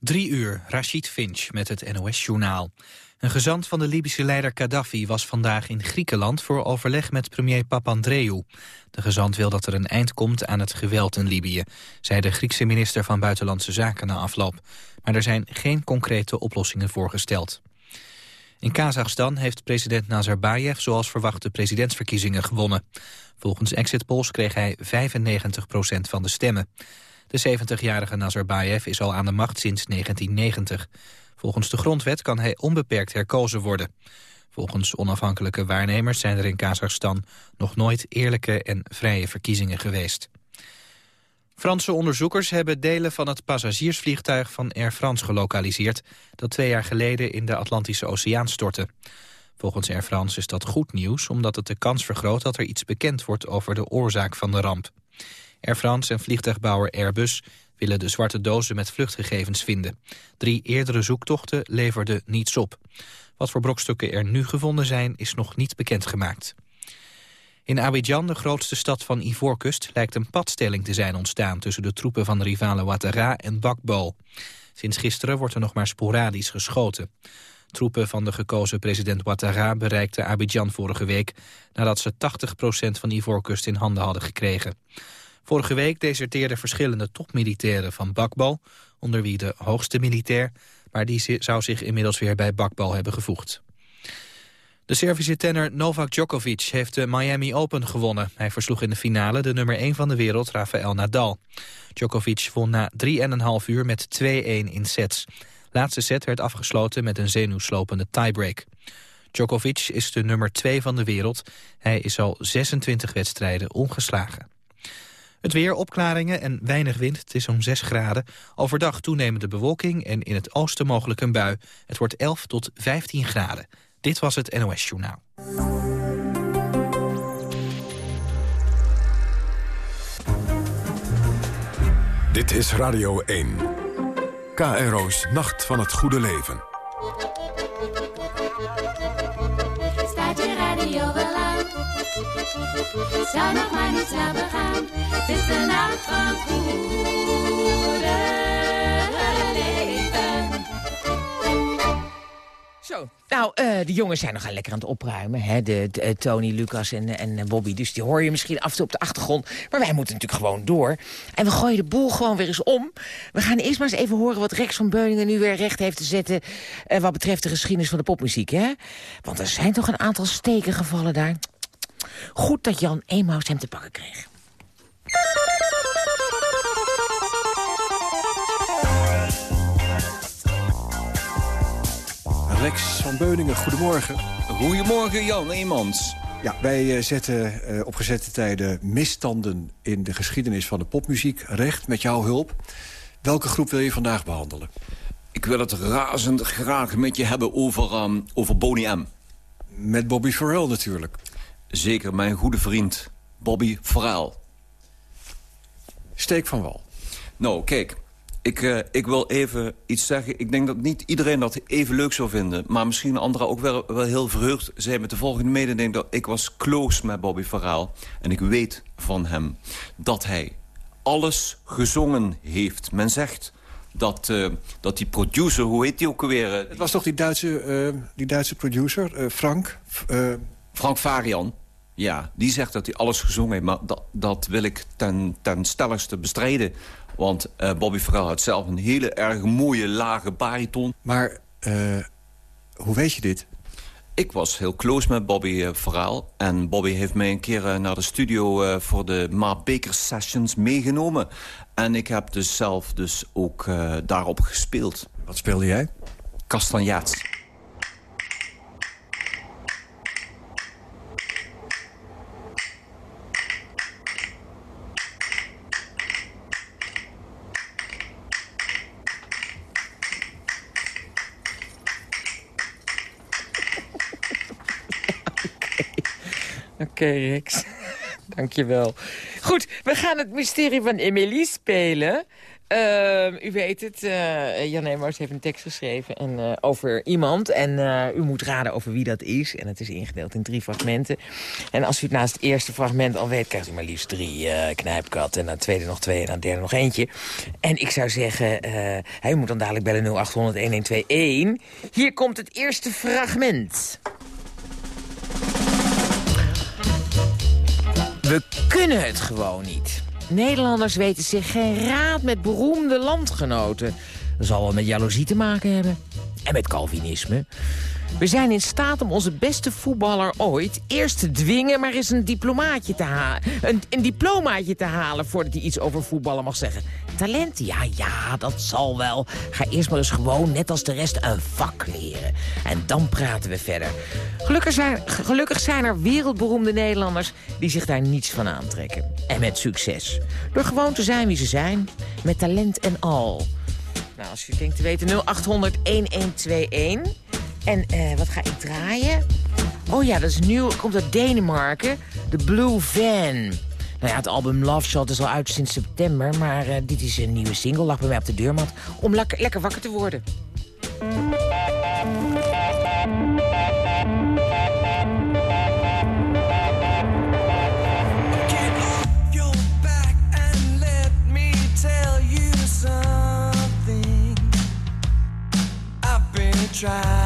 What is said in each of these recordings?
Drie uur, Rashid Finch met het NOS-journaal. Een gezant van de Libische leider Gaddafi was vandaag in Griekenland... voor overleg met premier Papandreou. De gezant wil dat er een eind komt aan het geweld in Libië... zei de Griekse minister van Buitenlandse Zaken na afloop. Maar er zijn geen concrete oplossingen voorgesteld. In Kazachstan heeft president Nazarbayev zoals verwacht de presidentsverkiezingen gewonnen. Volgens exit polls kreeg hij 95 procent van de stemmen. De 70-jarige Nazarbayev is al aan de macht sinds 1990. Volgens de grondwet kan hij onbeperkt herkozen worden. Volgens onafhankelijke waarnemers zijn er in Kazachstan nog nooit eerlijke en vrije verkiezingen geweest. Franse onderzoekers hebben delen van het passagiersvliegtuig van Air France gelokaliseerd dat twee jaar geleden in de Atlantische Oceaan stortte. Volgens Air France is dat goed nieuws omdat het de kans vergroot dat er iets bekend wordt over de oorzaak van de ramp. Air France en vliegtuigbouwer Airbus willen de zwarte dozen met vluchtgegevens vinden. Drie eerdere zoektochten leverden niets op. Wat voor brokstukken er nu gevonden zijn, is nog niet bekendgemaakt. In Abidjan, de grootste stad van Ivoorkust, lijkt een padstelling te zijn ontstaan tussen de troepen van de rivalen Ouattara en Bakbo. Sinds gisteren wordt er nog maar sporadisch geschoten. Troepen van de gekozen president Ouattara bereikten Abidjan vorige week... nadat ze 80% van Ivoorkust in handen hadden gekregen. Vorige week deserteerden verschillende topmilitairen van Bakbo... onder wie de hoogste militair, maar die zou zich inmiddels weer bij Bakbo hebben gevoegd. De Servische tenner Novak Djokovic heeft de Miami Open gewonnen. Hij versloeg in de finale de nummer 1 van de wereld, Rafael Nadal. Djokovic won na 3,5 uur met 2-1 in sets. Laatste set werd afgesloten met een zenuwslopende tiebreak. Djokovic is de nummer 2 van de wereld. Hij is al 26 wedstrijden ongeslagen. Het weer, opklaringen en weinig wind. Het is zo'n 6 graden. Overdag toenemende bewolking en in het oosten mogelijk een bui. Het wordt 11 tot 15 graden. Dit was het NOS Journaal. Dit is Radio 1. KRO's Nacht van het Goede Leven. Zou nog maar niet slapen gaan. Het is de nacht van goede Zo, nou, uh, de jongens zijn nogal lekker aan het opruimen. Hè? De, de, Tony, Lucas en, en Bobby. Dus die hoor je misschien af en toe op de achtergrond. Maar wij moeten natuurlijk gewoon door. En we gooien de boel gewoon weer eens om. We gaan eerst maar eens even horen wat Rex van Beuningen nu weer recht heeft te zetten... Uh, wat betreft de geschiedenis van de popmuziek, hè? Want er zijn toch een aantal steken gevallen daar. Goed dat Jan Emaus hem te pakken kreeg. Rex van Beuningen, goedemorgen. Goedemorgen Jan Eemans. Ja, wij eh, zetten uh, op gezette tijden misstanden in de geschiedenis van de popmuziek recht met jouw hulp. Welke groep wil je vandaag behandelen? Ik wil het razend graag met je hebben over, um, over Boney M. Met Bobby Farrell natuurlijk. Zeker, mijn goede vriend Bobby Farrell. Steek van wal. Nou, kijk, ik, uh, ik wil even iets zeggen. Ik denk dat niet iedereen dat even leuk zou vinden. Maar misschien anderen ook wel, wel heel verheugd zijn met de volgende mededeling. Dat ik was close met Bobby Verhaal. En ik weet van hem dat hij alles gezongen heeft. Men zegt dat, uh, dat die producer, hoe heet die ook alweer? Het was toch die Duitse, die Duitse producer, Frank? Frank Varian. Ja, die zegt dat hij alles gezongen heeft. Maar dat, dat wil ik ten, ten stelligste bestrijden. Want uh, Bobby Farrell had zelf een hele erg mooie lage bariton. Maar uh, hoe weet je dit? Ik was heel close met Bobby uh, Farrell. En Bobby heeft mij een keer naar de studio voor de Ma Baker Sessions meegenomen. En ik heb dus zelf dus ook daarop gespeeld. Wat speelde jij? Castanjets. Okay, Rex. Dankjewel. Goed, we gaan het mysterie van Emily spelen. Ehm, u weet het, uh, Jan Emaus heeft een tekst geschreven en, uh, over iemand. En uh, u moet raden over wie dat is. En het is ingedeeld in drie fragmenten. En als u het naast het eerste fragment al weet... krijgt u maar liefst drie knijpkatten. En na het tweede nog twee en na het derde nog eentje. En ik zou zeggen, hij moet dan dadelijk bellen 0800-1121. Hier komt het eerste fragment. We kunnen het gewoon niet. Nederlanders weten zich geen raad met beroemde landgenoten. Dat zal wel met jaloezie te maken hebben. En met Calvinisme. We zijn in staat om onze beste voetballer ooit eerst te dwingen... maar eens een diplomaatje te halen. Een, een diplomaatje te halen voordat hij iets over voetballen mag zeggen. Talent? Ja, ja, dat zal wel. Ga eerst maar eens gewoon, net als de rest, een vak leren. En dan praten we verder. Gelukkig zijn, gelukkig zijn er wereldberoemde Nederlanders... die zich daar niets van aantrekken. En met succes. Door gewoon te zijn wie ze zijn. Met talent en al. Nou, als u denkt te weten, 0800-1121... En uh, wat ga ik draaien? Oh ja, dat is nieuw. Komt uit Denemarken. De Blue Van. Nou ja, het album Love Shot is al uit sinds september. Maar uh, dit is een nieuwe single. Lag bij mij op de deurmat. Om lekker wakker te worden. try.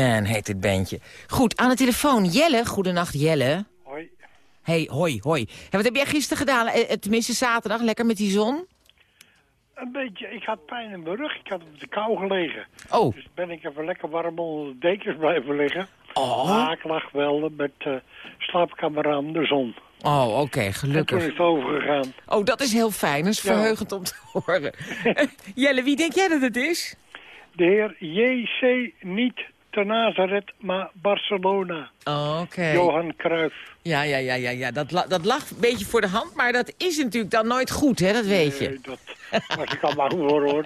Van heet dit bandje. Goed, aan de telefoon. Jelle, goedenacht Jelle. Hoi. Hey, hoi, hoi. Hey, wat heb jij gisteren gedaan? Eh, eh, tenminste zaterdag, lekker met die zon? Een beetje, ik had pijn in mijn rug. Ik had op de kou gelegen. Oh, Dus ben ik even lekker warm onder de dekens blijven liggen. oh, Maar ik lag wel met uh, slaapkamer aan de zon. oh oké, En toen gelukkig. is het overgegaan. Oh, dat is heel fijn. Dat is Ja. verheugend om te horen. Jelle, wie denk jij dat het is? De heer J.C. niet te Nazareth, maar Barcelona. Oké. Johan Cruijff. Ja, ja, ja, ja, ja. Dat, dat lag een beetje voor de hand, maar dat is natuurlijk dan nooit goed, hè? Dat weet je. Dat was ik al bang voor, hoor.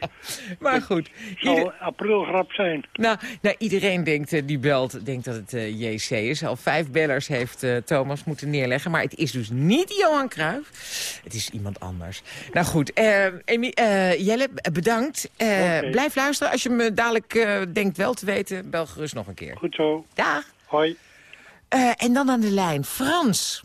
Maar goed. Het zal Ieder- aprilgrap zijn. nou, nou, iedereen denkt, eh, die belt, denkt dat het eh, JC is. Al vijf bellers heeft eh, Thomas moeten neerleggen. Maar het is dus niet Johan Cruijff. Het is iemand anders. Nou goed, eh, Amy- eh, Jelle, bedankt. Eh. Blijf luisteren. Als je me dadelijk eh, denkt wel te weten, bel gerust nog een keer. Goed zo. Dag. Hoi. Eh, en dan aan de lijn, Frans.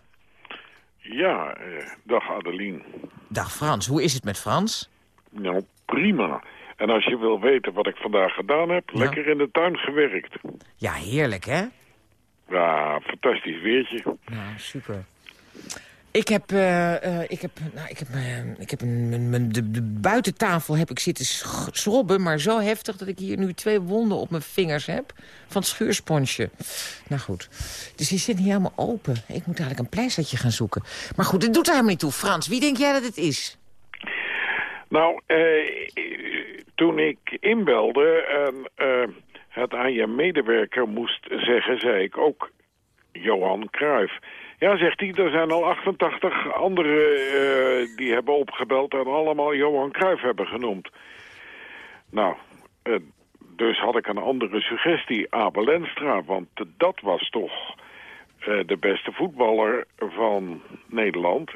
Ja, eh, dag Adeline. Dag Frans, hoe is het met Frans? Nou, prima. En als je wil weten wat ik vandaag gedaan heb, Ja. lekker in de tuin gewerkt. Ja, heerlijk, hè? Ja, fantastisch weertje. Nou, super. Ik heb, eh, ik heb, nou, ik heb, eh, ik heb een, mijn- de, de buitentafel heb ik zitten sch- schrobben, maar zo heftig dat ik hier nu twee wonden op mijn vingers heb van het schuursponsje. Nou goed, dus die zit niet helemaal open. Ik moet eigenlijk een pleistertje gaan zoeken. Maar goed, het doet er helemaal niet toe. Frans, wie denk jij dat het is? Nou, eh, toen ik inbelde en eh, het aan je medewerker moest zeggen, zei ik ook Johan Cruijff. Ja, zegt hij, er zijn al 88 anderen eh, die hebben opgebeld en allemaal Johan Cruijff hebben genoemd. Nou, eh, dus had ik een andere suggestie, Abel Enstra, want dat was toch eh, de beste voetballer van Nederland.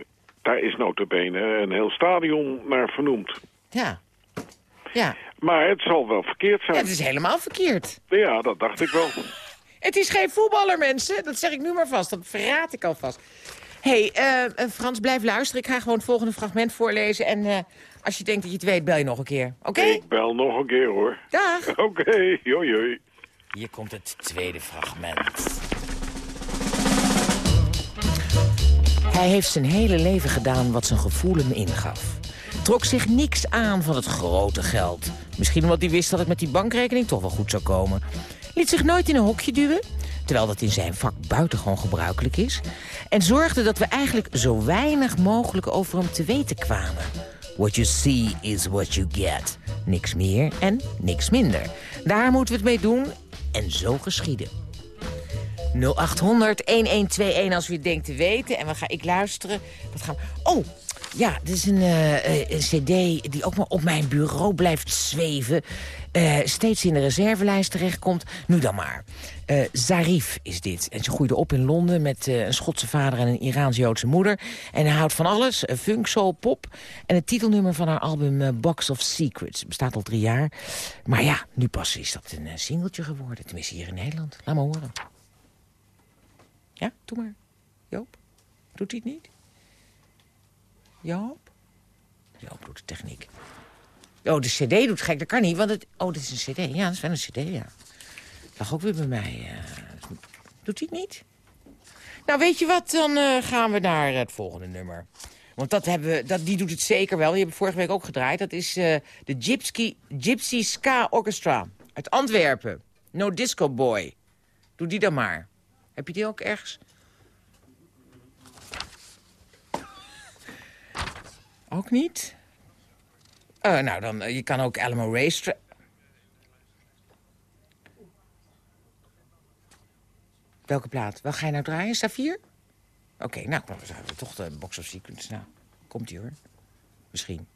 Daar is notabene een heel stadion naar vernoemd. Ja. Ja, Maar het zal wel verkeerd ja zijn. het is helemaal verkeerd. Ja, dat dacht ik wel. Het is geen voetballer, mensen. Dat zeg ik nu maar vast. Dat verraad ik alvast. Hé, hey, eh, eh, Frans, blijf luisteren. Ik ga gewoon het volgende fragment voorlezen. En eh, als je denkt dat je het weet, bel je nog een keer. Oké? Ik bel nog een keer, hoor. Dag. Oké, joi, joi. Hier komt het tweede fragment. Hij heeft zijn hele leven gedaan wat zijn gevoel hem ingaf. Trok zich niks aan van het grote geld. Misschien omdat hij wist dat het met die bankrekening toch wel goed zou komen. Liet zich nooit in een hokje duwen, terwijl dat in zijn vak buitengewoon gebruikelijk is. En zorgde dat we eigenlijk zo weinig mogelijk over hem te weten kwamen. What you see is what you get. Niks meer en niks minder. Daar moeten we het mee doen en zo geschieden. 0800-1121 als u het denkt te weten. En dan ga ik luisteren. Wat gaan we... Oh, ja, dit is een, eh, eh, een cd die ook maar op mijn bureau blijft zweven. Eh, steeds in de reservelijst terechtkomt. Nu dan maar. Eh, Zarif is dit. En ze groeide op in Londen met een Schotse vader en een Iraans-Joodse moeder. En hij houdt van alles. funk, soul, pop. En het titelnummer van haar album Box of Secrets. Bestaat al drie jaar. Maar ja, nu pas is dat een singeltje geworden. Tenminste hier in Nederland. Laat maar horen. Ja, doe maar. Joop, doet hij het niet? Joop? Joop doet de techniek. Oh, de cd doet gek, dat kan niet, want het... Oh, dit is een cd. Ja, dat is wel een cd, ja. Lag ook weer bij mij. eh. Doet hij het niet? Nou, weet je wat? Dan eh, gaan we naar het volgende nummer. Want dat hebben we, dat, die doet het zeker wel. Die hebben we vorige week ook gedraaid. Dat is eh, de Gypsy, Gypsy Ska Orchestra uit Antwerpen. No Disco Boy. Doe die dan maar. Heb je die ook ergens? Ook niet? Eh, nou, dan, eh, je kan ook Alamo Race... Welke plaat? Wel ga je nou draaien? Safir? Oké, nou, dan zijn we toch de Box of Sequence. Nou, komt ie hoor. Misschien.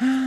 A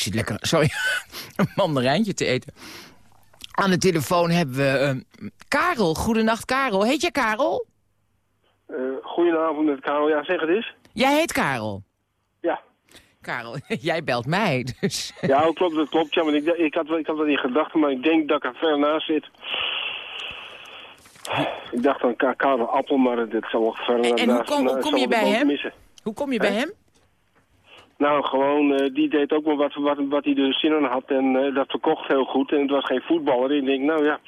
zit lekker, sorry, een mandarijntje te eten. Aan de telefoon hebben we eh, Karel. Goedenacht, Karel. Heet je Karel? Eh, goedenavond met Karel. Ja, zeg het eens. Jij heet Karel. Ja. Karel, jij belt mij, dus... Ja, dat klopt, dat klopt. Ja, maar ik, ik, had, wel- ik had wel in gedachten, maar ik denk dat ik er ver naast zit. Ik dacht aan Ka- Karel Appel, maar dit zal wel ver En, en hoe naast- kom, hoe kom zal je bij hem? missen. Hoe kom je bij hem? Nou, gewoon, eh, die deed ook wel wat, wat, wat hij er zin in had en eh, dat verkocht heel goed. En het was geen voetballer. En ik denk, nou ja,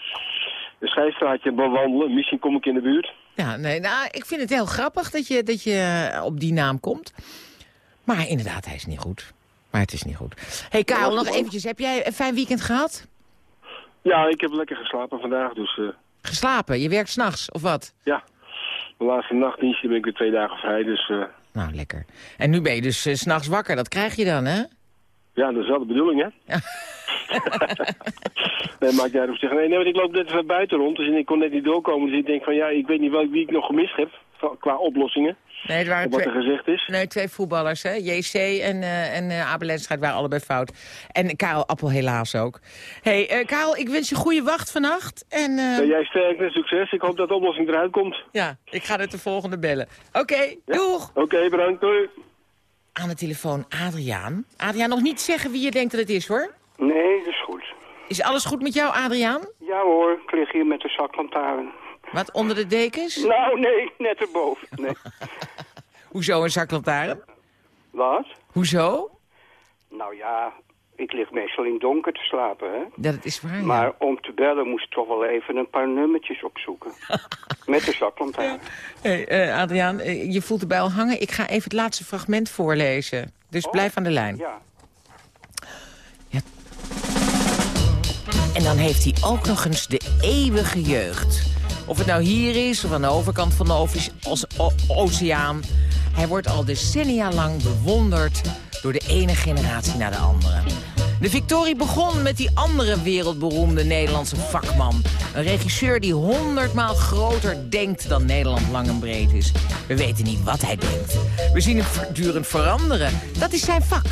een scheidsstraatje bewandelen, misschien kom ik in de buurt. Ja, nee, nou, ik vind het heel grappig dat je, dat je eh, op die naam komt. Maar inderdaad, hij is niet goed. Maar het is niet goed. hey, Karel, Ja, nog eventjes. Heb jij een fijn weekend gehad? Ja, ik heb lekker geslapen vandaag, dus Geslapen? Je werkt s'nachts, of wat? ja. De laatste nachtdienstje ben ik weer twee dagen vrij, dus Nou, lekker. En nu ben je dus s s'nachts wakker. Dat krijg je dan, hè? ja, dat is wel de bedoeling, hè? nee, maakt of zeggen. Nee, nee, want ik loop net even buiten rond, dus ik kon net niet doorkomen. Dus ik denk van, ja, ik weet niet wel wie ik nog gemist heb, qua oplossingen. Nee, het waren wat er twee, gezegd is. nee, twee voetballers, hè? JC en, eh en eh Abel waren allebei fout. En Karel Appel helaas ook. hey, eh, Karel, ik wens je goede wacht vannacht. En Ja, jij sterk en succes. Ik hoop dat de oplossing eruit komt. ja, ik ga het de volgende bellen. Oké, doeg! Oké, bedankt. Doei. Aan de telefoon Adriaan. Adriaan, nog niet zeggen wie je denkt dat het is, hoor. Nee, dat is goed. Is alles goed met jou, Adriaan? Ja hoor, ik lig hier met de zaklantaarn. Wat, onder de dekens? Nou, nee, net erboven. Nee. Hoezo een zaklantaarn? Wat? Hoezo? Nou ja, ik lig meestal in donker te slapen, hè. Dat is waar, ja. Maar om te bellen moest ik toch wel even een paar nummertjes opzoeken. met de zaklantaarn. Hey, eh, Adriaan, eh, je voelt erbij al hangen. Ik ga even het laatste fragment voorlezen. Dus blijf aan de lijn. Ja. En dan heeft hij ook nog eens de eeuwige jeugd. Of het nou hier is of aan de overkant van de oceaan. Hij wordt al decennia lang bewonderd door de ene generatie naar de andere. De victorie begon met die andere wereldberoemde Nederlandse vakman. Een regisseur die honderdmaal groter denkt dan Nederland lang en breed is. We weten niet wat hij denkt. We zien hem voortdurend veranderen. Dat is zijn vak.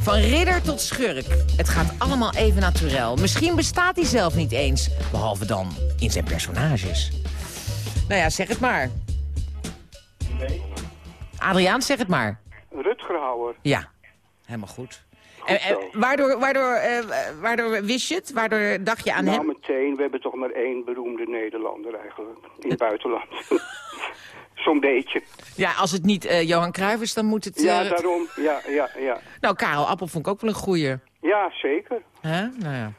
Van ridder tot schurk. Het gaat allemaal even naturel. Misschien bestaat hij zelf niet eens. Behalve dan in zijn personages. Nou ja, zeg het maar. Adriaan, zeg het maar. Rutger Hauer. Ja, helemaal goed. En, en waardoor, waardoor, eh, waardoor wist je het? Waardoor dacht je aan nou, hem? meteen, we hebben toch maar één beroemde Nederlander eigenlijk. In het buitenland. Zo'n beetje. Ja, als het niet eh, Johan Cruijff is, dan moet het... Ja, eh, daarom. Ja, ja, ja. Nou, Karel Appel vond ik ook wel een goeie. Ja, zeker. Hè? Nou ja.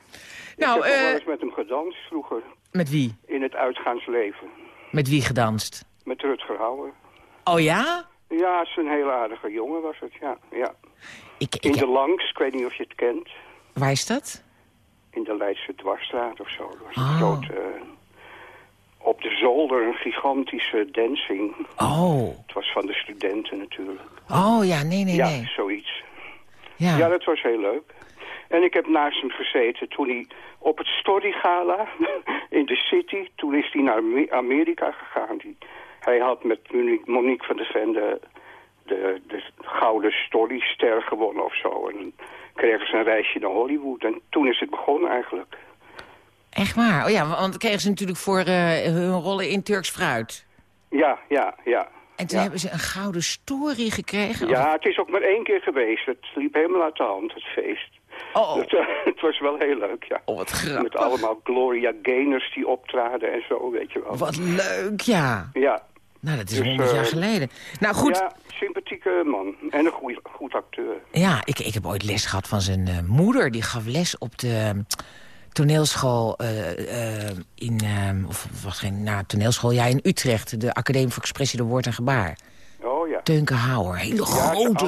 ik Nou, heb wel eens met hem gedanst vroeger. met wie? In het uitgaansleven. Met wie gedanst? Met Rutger Hauer. Oh ja? Ja, het is een heel aardige jongen was het, ja. ja. Ik, In de Langs, ik weet niet of je het kent. Waar is dat? In de Leidse Dwarsstraat of zo. Er was Oh. een grote... eh, op de zolder een gigantische dancing. Oh. Het was van de studenten natuurlijk. Oh ja, nee, nee, ja, nee. zoiets. Ja. Ja, dat was heel leuk. En ik heb naast hem gezeten toen hij op het Story Gala in de City... toen is hij naar Ame- Amerika gegaan. Die, hij had met Monique, van der Ven de, de, de gouden Storyster gewonnen of zo. En dan kregen ze een reisje naar Hollywood. En toen is het begonnen eigenlijk. Echt waar? Oh ja, want kregen ze natuurlijk voor eh, hun rollen in Turks fruit. Ja, ja, ja. En toen Ja. hebben ze een gouden story gekregen. Ja, het is ook maar één keer geweest. Het liep helemaal uit de hand, het feest. Oh. Het, eh, het was wel heel leuk, ja. Oh, wat grappig. Met allemaal Gloria Gaynors die optraden en zo, weet je wel. Wat leuk, ja. Ja. Nou, dat is Dus, honderd jaar eh, geleden. Nou goed, ja, Ja, sympathieke man. En een goeie, goed acteur. ik, ik heb ooit les gehad van zijn eh, moeder. Die gaf les op de eh, toneelschool eh, in... eh, of was geen nou, toneelschool, ja, in Utrecht. De Academie voor Expressie door Woord en Gebaar. Oh ja. Teunke Houwer, hele Ja, grote...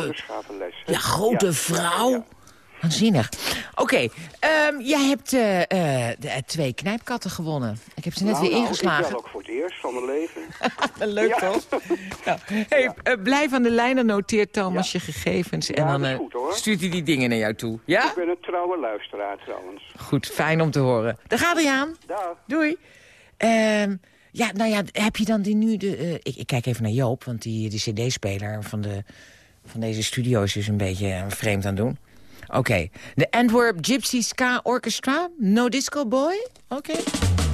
les. Ja, grote Ja. Waanzinnig. Oké, ehm, jij hebt eh, eh, de, eh, twee knijpkatten gewonnen. Ik heb ze net Nou, weer nou, ingeslagen. ik ook voor het eerst van mijn leven. Leuk Ja. toch? Nou, hey, eh, blijf aan de lijn en noteert Thomas je gegevens. en Ja, dan goed, stuurt hij die dingen naar jou toe. Ja? Ik ben een trouwe luisteraar trouwens. Goed, fijn om te horen. Daar gaat hij aan. Dag. Doei. Ehm, ja, nou ja, heb je dan die nu de... ik, ik kijk even naar Joop, want die, die cd-speler van de van deze studio is dus een beetje vreemd aan doen. Oké, de Antwerp Gypsy Ska Orchestra. No Disco Boy? Oké. Well,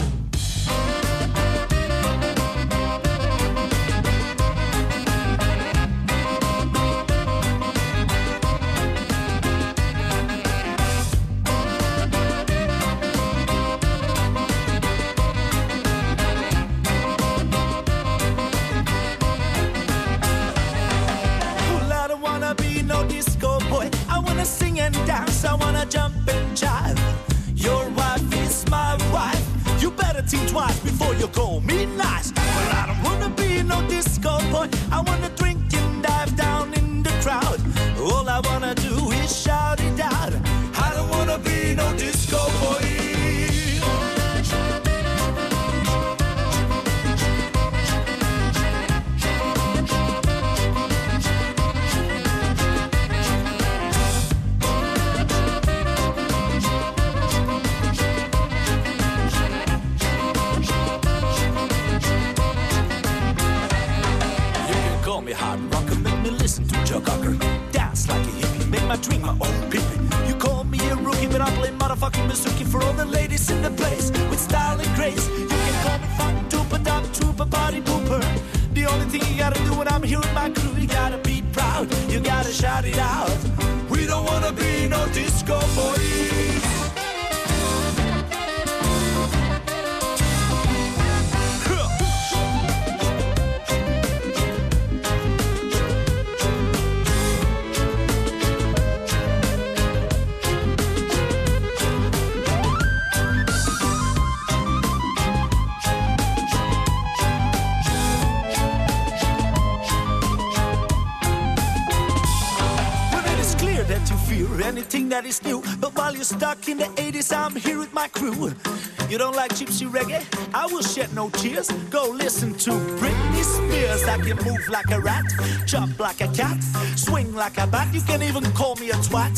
like gypsy reggae? I will shed no tears. Go listen to Britney Spears. I can move like a rat, jump like a cat, swing like a bat. You can even call me a twat.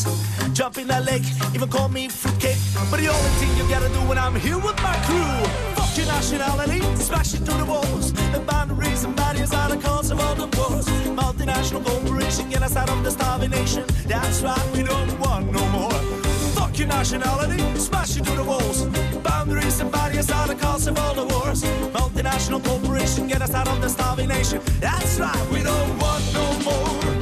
Jump in a lake, even call me fruitcake. But the only thing you gotta do when I'm here with my crew. Fuck your nationality, smash it through the walls. The boundaries and barriers are the cause of all the wars. Multinational corporation get us out of the starving nation. That's right, we don't want no. Fuck your nationality, smash you through the walls. Boundaries and barriers are the cause of all the wars. Multinational corporation get us out of the starving nation. That's right, we don't want no more.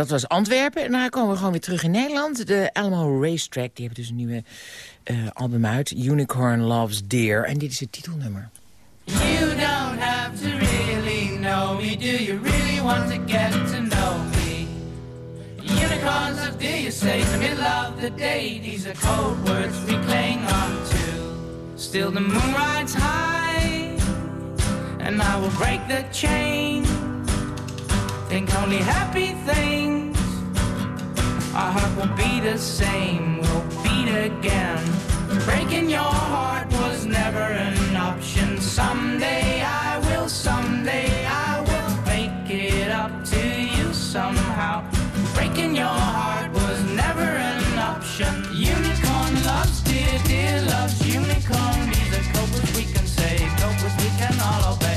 Dat was Antwerpen. En dan komen we gewoon weer terug in Nederland. De Alamo Racetrack, die hebben dus een nieuwe eh, album uit. Unicorn Loves Deer. En dit is het titelnummer. You don't have to really know me. Do you really want to get to know me? Unicorns of dear, you say, the middle of the day. These are cold words we cling on to. Still the moon rides high, and I will break the chain. Think only happy things. Our heart will be the same, we'll beat again. Breaking your heart was never an option. Someday I will, someday I will make it up to you somehow. Breaking your heart was never an option. Unicorn loves dear, dear loves unicorn. These are copers we can say, copers we can all obey.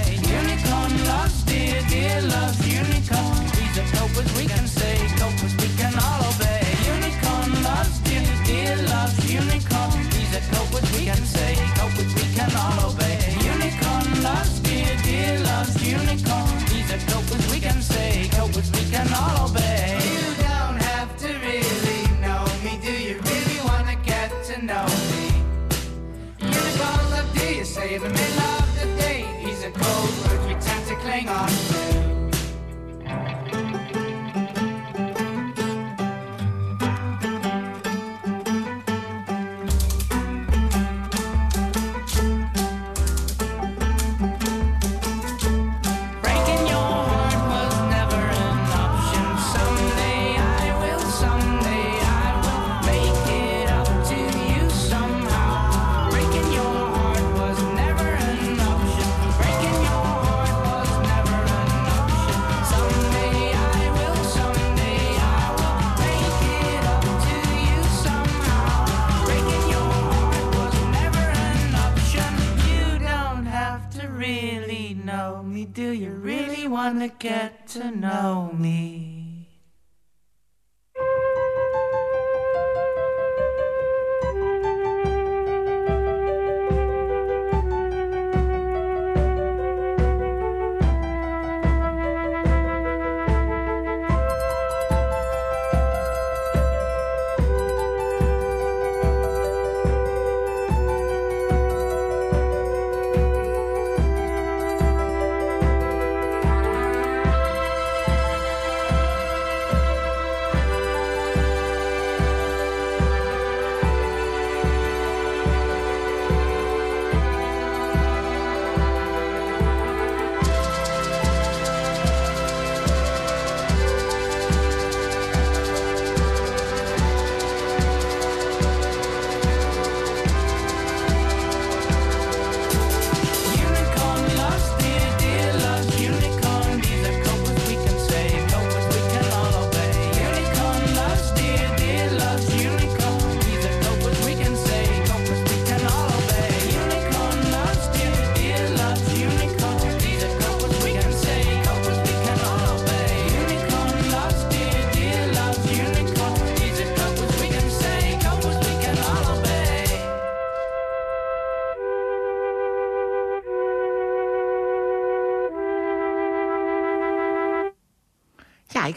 Really want to get to know me?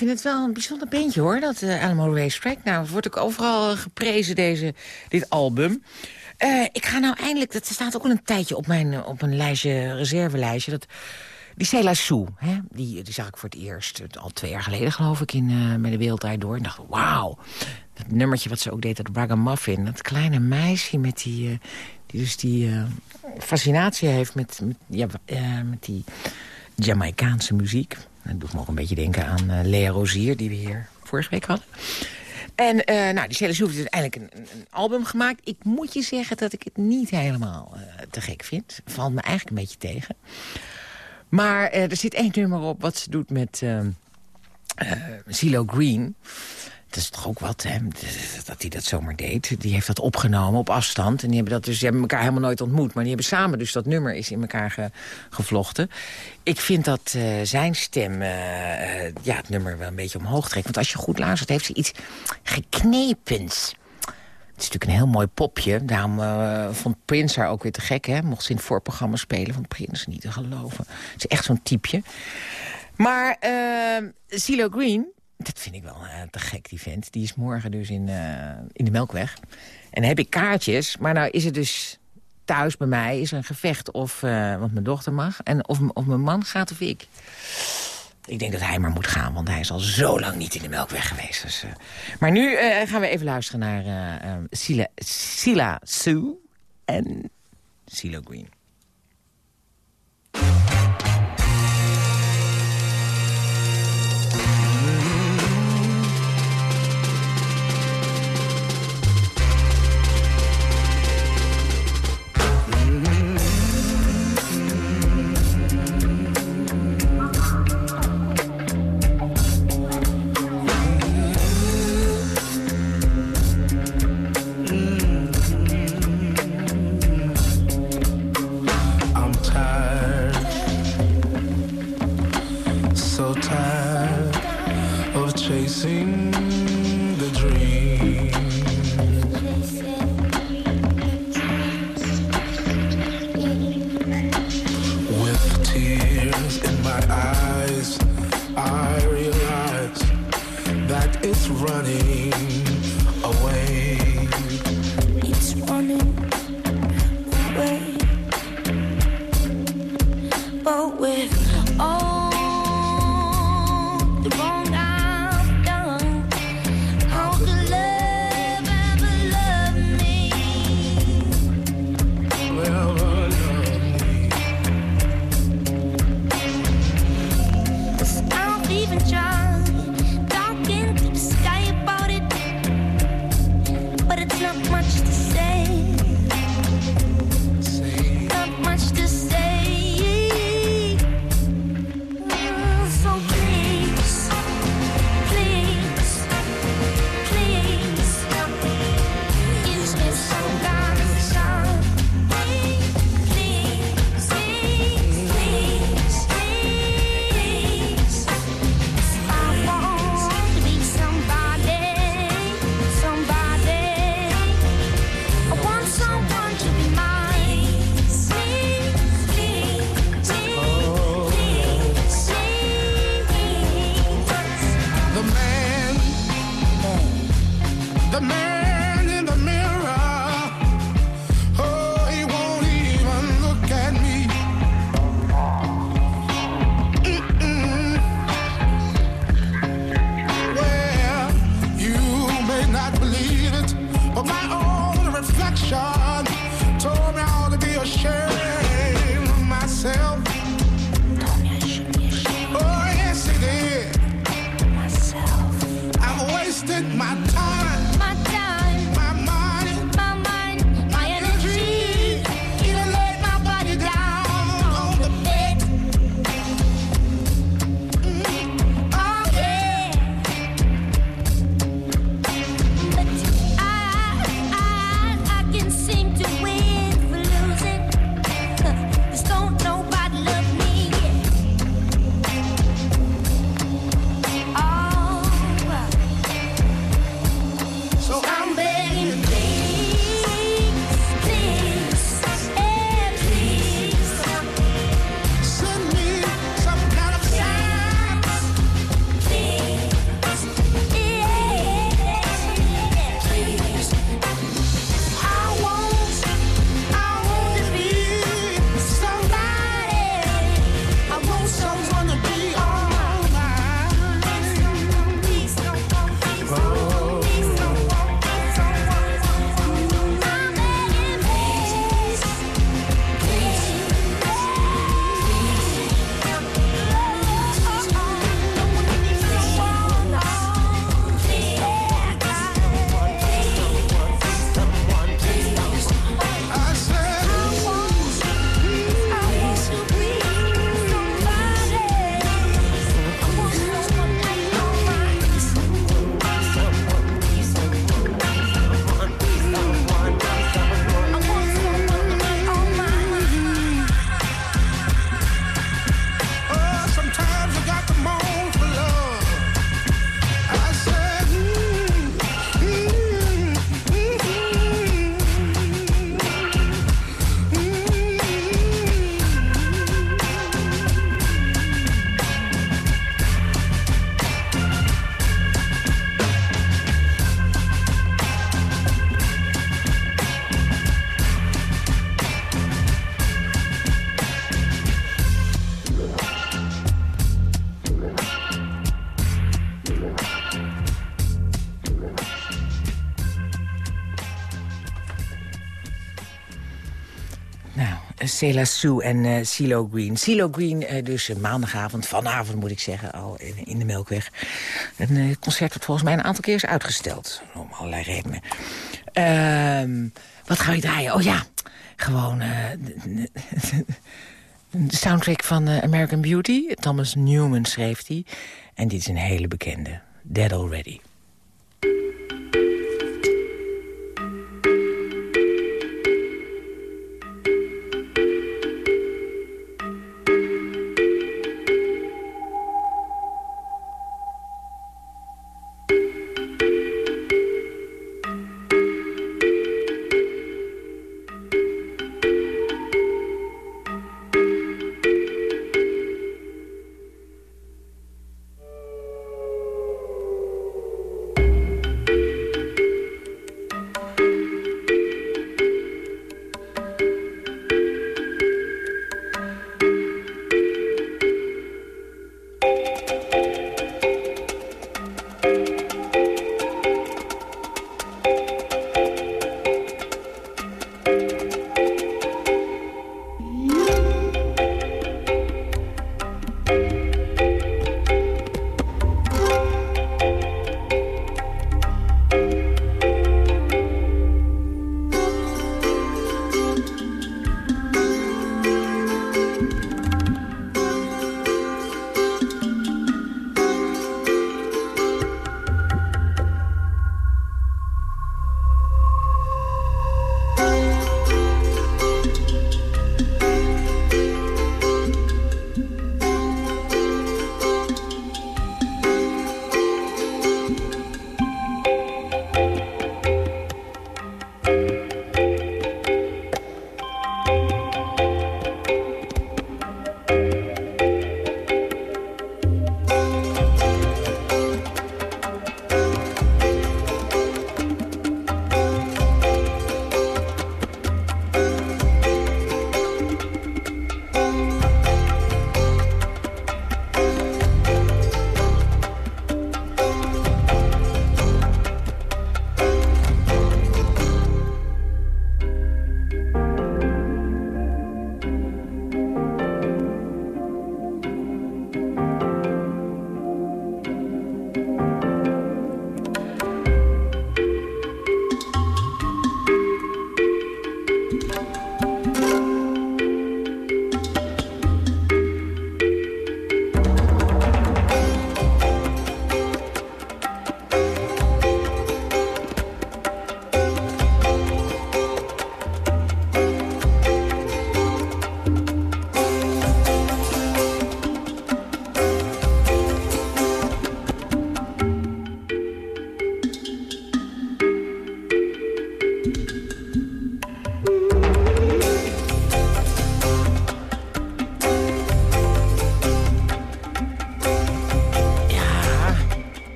Vind het wel een bijzonder beentje hoor, dat uh, Alamo Racetrack. Nou, wordt ook overal eh, geprezen, deze, dit album. Eh, ik ga nou eindelijk, dat staat ook al een tijdje op mijn, eh, op mijn lijstje, reservelijstje. Dat, die Cela Sue, hè, die, die zag ik voor het eerst, eh, al twee jaar geleden geloof ik, in, eh met de Wereldrijd Door. En dacht, wauw, dat nummertje wat ze ook deed, dat Ragamuffin. Dat kleine meisje met die, eh, die dus die eh, fascinatie heeft met, ja, eh, met die Jamaicaanse muziek. Dat doet me ook een beetje denken aan eh, Lea Rozier, die we hier vorige week hadden. En eh, nou, die Soef heeft uiteindelijk een, een, een album gemaakt. Ik moet je zeggen dat ik het niet helemaal eh, te gek vind. Valt me eigenlijk een beetje tegen. Maar er zit één nummer op wat ze doet met uh, CeeLo Green. Dat is toch ook wat, hè, dat hij dat zomaar deed. Die heeft dat opgenomen op afstand. En die hebben, dat dus, die hebben elkaar helemaal nooit ontmoet. Maar die hebben samen, dus dat nummer is in elkaar ge, gevlochten. Ik vind dat uh, zijn stem uh, uh, ja, het nummer wel een beetje omhoog trekt. Want als je goed luistert, heeft ze iets geknepens. Het is natuurlijk een heel mooi popje. Daarom vond Prince haar ook weer te gek. Hè? Mocht ze in het voorprogramma spelen van Prince. Niet te geloven. Het is echt zo'n typeje. Maar uh, CeeLo Green, dat vind ik wel uh, te gek, die vent. Die is morgen dus in, uh, in de Melkweg. En heb ik kaartjes. Maar nou is het dus thuis bij mij is er een gevecht of uh, want mijn dochter mag. En of, of mijn man gaat of ik. Ik denk dat hij maar moet gaan, want hij is al zo lang niet in de Melkweg geweest. Dus. Maar nu gaan we even luisteren naar Sila, Sila Sue en Silo Green. Invested my time, Cela Sue en eh CeeLo Green. CeeLo Green, eh, dus eh, maandagavond, vanavond moet ik zeggen, al in, de Melkweg. Een concert dat volgens mij een aantal keer is uitgesteld. Om allerlei redenen. Ehm, wat gaan we draaien? Oh ja, gewoon de soundtrack van American Beauty. Thomas Newman schreef die. En dit is een hele bekende. Dead Already.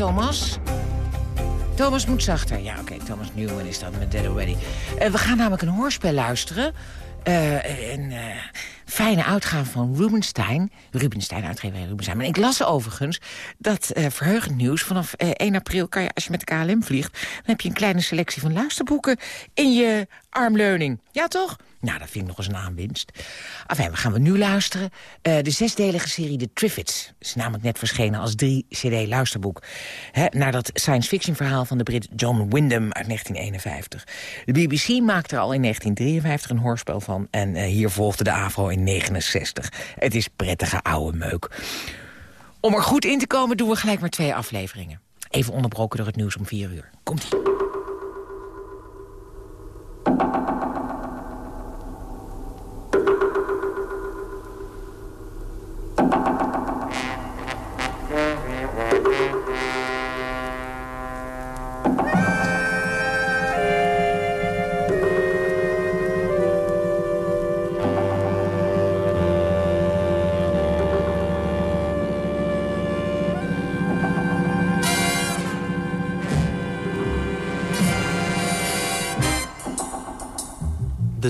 Thomas? Thomas moet zachter. Ja, oké, Thomas Newman is dat met Dead Already. Eh, we gaan namelijk een hoorspel luisteren. Eh, een eh, fijne uitgave van Rubenstein. Rubenstein, uitgever Rubenstein. Maar ik las overigens dat verheugend nieuws... vanaf eh, 1 april kan je, als je met de KLM vliegt... dan heb je een kleine selectie van luisterboeken in je armleuning. Ja, toch? Nou, dat vind ik nog eens een aanwinst. Enfin, we gaan we nu luisteren. Eh, de zesdelige serie The Triffids is namelijk net verschenen als drie cd-luisterboek. Hè, naar dat science fiction verhaal van de Brit John Wyndham uit 1951. De BBC maakte er al in 1953 een hoorspel van... en eh, hier volgde de AVRO in 69. Het is prettige oude meuk. Om er goed in te komen doen we gelijk maar twee afleveringen. Even onderbroken door het nieuws om vier uur. Komt-ie. Thank you.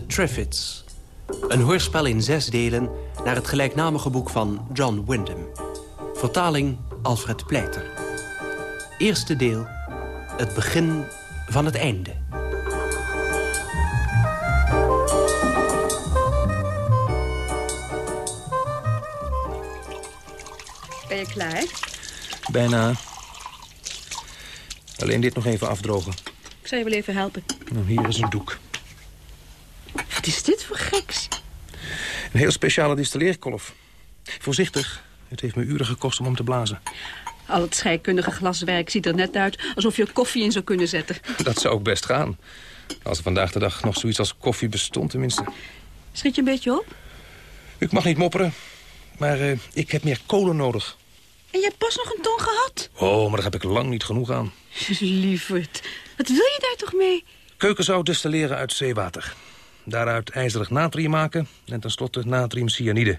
The Triffids. Een hoorspel in zes delen naar het gelijknamige boek van John Wyndham. Vertaling Alfred Pleiter. Eerste deel. Het begin van het einde. Ben je klaar? Bijna. Alleen dit nog even afdrogen. Ik zal je wel even helpen. Nou, hier is een doek. Is dit voor geks? Een heel speciale distilleerkolf. Voorzichtig. Het heeft me uren gekost om hem te blazen. Al het scheikundige glaswerk ziet er net uit alsof je er koffie in zou kunnen zetten. Dat zou ook best gaan. Als er vandaag de dag nog zoiets als koffie bestond tenminste. Schiet je een beetje op? Ik mag niet mopperen. Maar eh, ik heb meer kolen nodig. En je hebt pas nog een ton gehad? Oh, maar daar heb ik lang niet genoeg aan. Lieverd, wat wil je daar toch mee? Keukenzout distilleren uit zeewater. Daaruit ijzerig natrium maken. En tenslotte natriumcyanide.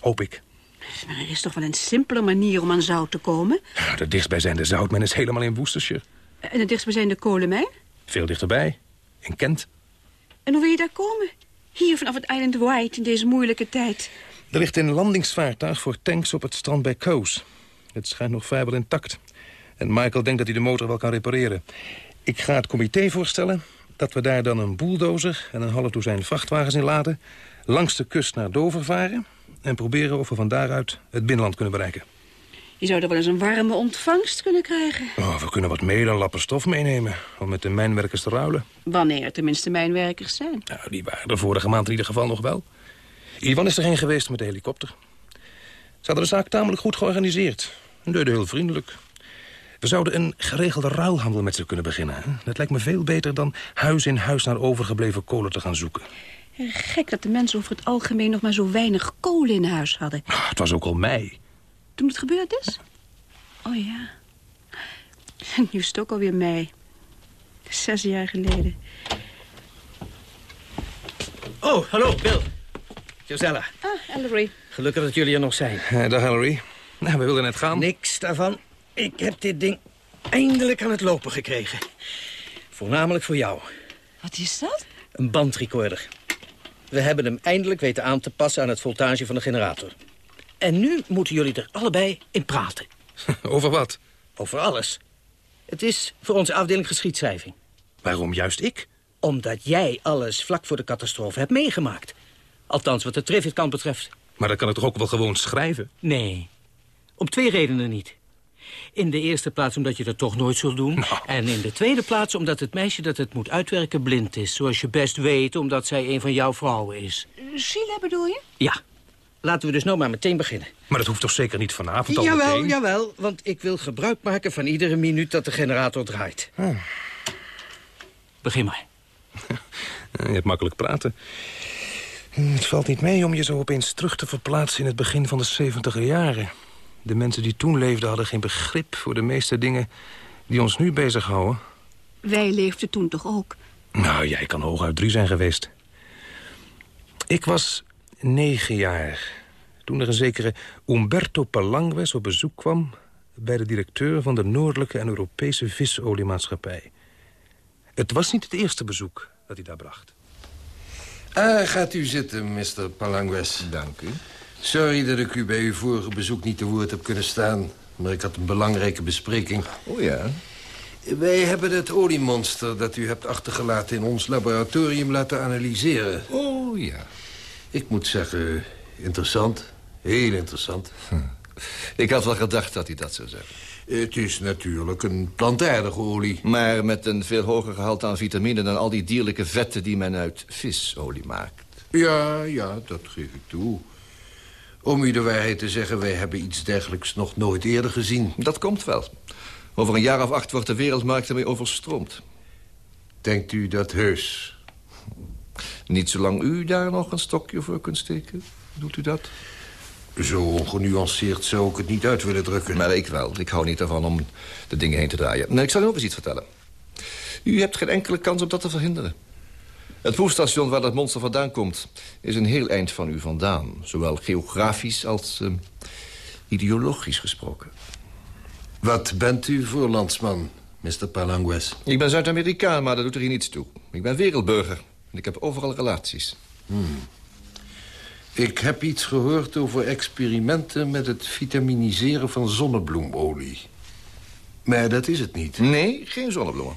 Hoop ik. Maar er is toch wel een simpele manier om aan zout te komen? De dichtstbijzijnde zoutmen is helemaal in Worcestershire. En het dichtstbijzijnde kolenmijn? Veel dichterbij. In Kent. En hoe wil je daar komen? Hier vanaf het Island White in deze moeilijke tijd. Er ligt een landingsvaartuig voor tanks op het strand bij Coos. Het schijnt nog vrijwel intact. En Michael denkt dat hij de motor wel kan repareren. Ik ga het comité voorstellen dat we daar dan een bulldozer... en een half dozijn vrachtwagens in laden... langs de kust naar Dover varen... en proberen of we van daaruit het binnenland kunnen bereiken. Je zou er wel eens een warme ontvangst kunnen krijgen. Oh, we kunnen wat meel en lappen stof meenemen... om met de mijnwerkers te ruilen. Wanneer er tenminste mijnwerkers zijn. Nou, die waren er vorige maand in ieder geval nog wel. Ivan is er heen geweest met de helikopter. Ze hadden de zaak tamelijk goed georganiseerd. En deden heel vriendelijk. We zouden een geregelde ruilhandel met ze kunnen beginnen. Hè? Dat lijkt me veel beter dan huis in huis naar overgebleven kolen te gaan zoeken. Gek dat de mensen over het algemeen nog maar zo weinig kolen in huis hadden. Ah, het was ook al mei. Toen het gebeurd is? Oh ja. Nu is het ook alweer mei. Zes jaar geleden. Oh, hallo, Bill. Josella, Ah, Ellery. gelukkig dat jullie er nog zijn. Eh, dag, Hillary. Nou, we wilden net gaan. Niks daarvan. Ik heb dit ding eindelijk aan het lopen gekregen. Voornamelijk voor jou. Wat is dat? Een bandrecorder. We hebben hem eindelijk weten aan te passen aan het voltage van de generator. En nu moeten jullie er allebei in praten. Over wat? Over alles. Het is voor onze afdeling geschiedschrijving. Waarom juist ik? Omdat jij alles vlak voor de catastrofe hebt meegemaakt. Althans, wat de Triffitt-kant betreft. Maar dan kan ik toch ook wel gewoon schrijven? Nee. Om twee redenen niet. In de eerste plaats omdat je dat toch nooit zult doen. En in de tweede plaats omdat het meisje dat het moet uitwerken blind is. Zoals je best weet, omdat zij een van jouw vrouwen is. Sheila bedoel je? Ja. Laten we dus nou maar meteen beginnen. Maar dat hoeft toch zeker niet vanavond al Jawel, meteen? jawel. Want ik wil gebruik maken van iedere minuut dat de generator draait. Ah. Begin maar. Je hebt makkelijk praten. Het valt niet mee om je zo opeens terug te verplaatsen in het begin van de 70 jaren. De mensen die toen leefden hadden geen begrip voor de meeste dingen die ons nu bezighouden. Wij leefden toen toch ook? Nou, jij kan hooguit drie zijn geweest. Ik was negen jaar toen er een zekere Umberto Palangues op bezoek kwam... bij de directeur van de Noordelijke en Europese Visoliemaatschappij. Het was niet het eerste bezoek dat hij daar bracht. Ah, gaat u zitten, Mr. Palangues. Dank u. Sorry dat ik u bij uw vorige bezoek niet te woord heb kunnen staan. Maar ik had een belangrijke bespreking. Oh ja? Wij hebben het oliemonster dat u hebt achtergelaten in ons laboratorium laten analyseren. Oh ja. Ik moet zeggen, interessant. Heel interessant. Ik had wel gedacht dat hij dat zou zeggen. Het is natuurlijk een plantaardige olie. Maar met een veel hoger gehalte aan vitamine... dan al die dierlijke vetten die men uit visolie maakt. Ja, ja, dat geef ik toe. Om u de waarheid te zeggen, wij hebben iets dergelijks nog nooit eerder gezien. Dat komt wel. Over een jaar of acht wordt de wereldmarkt ermee overstroomd. Denkt u dat heus? Niet zolang u daar nog een stokje voor kunt steken. Doet u dat? Zo ongenuanceerd zou ik het niet uit willen drukken. Maar ik wel. Ik hou niet ervan om de dingen heen te draaien. Nee, ik zal u nog eens iets vertellen. U hebt geen enkele kans om dat te verhinderen. Het proefstation waar dat monster vandaan komt... is een heel eind van u vandaan. Zowel geografisch als eh, ideologisch gesproken. Wat bent u voor landsman, Mr. Palangues? Ik ben Zuid-Amerikaan, maar dat doet er hier niets toe. Ik ben wereldburger en ik heb overal relaties. Hmm. Ik heb iets gehoord over experimenten met het vitaminiseren van zonnebloemolie. Maar dat is het niet. Nee, geen zonnebloemen.